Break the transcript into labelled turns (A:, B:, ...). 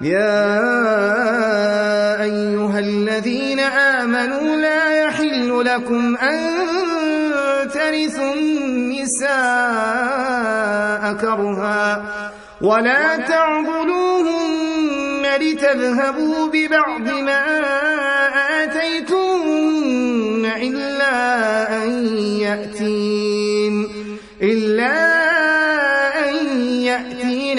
A: يا أيها الذين آمنوا لا يحل لكم أن ترثوا النساء كرها ولا تعضلوهن لتذهبوا ببعض ما آتيتن إلا أن يأتين إلا أن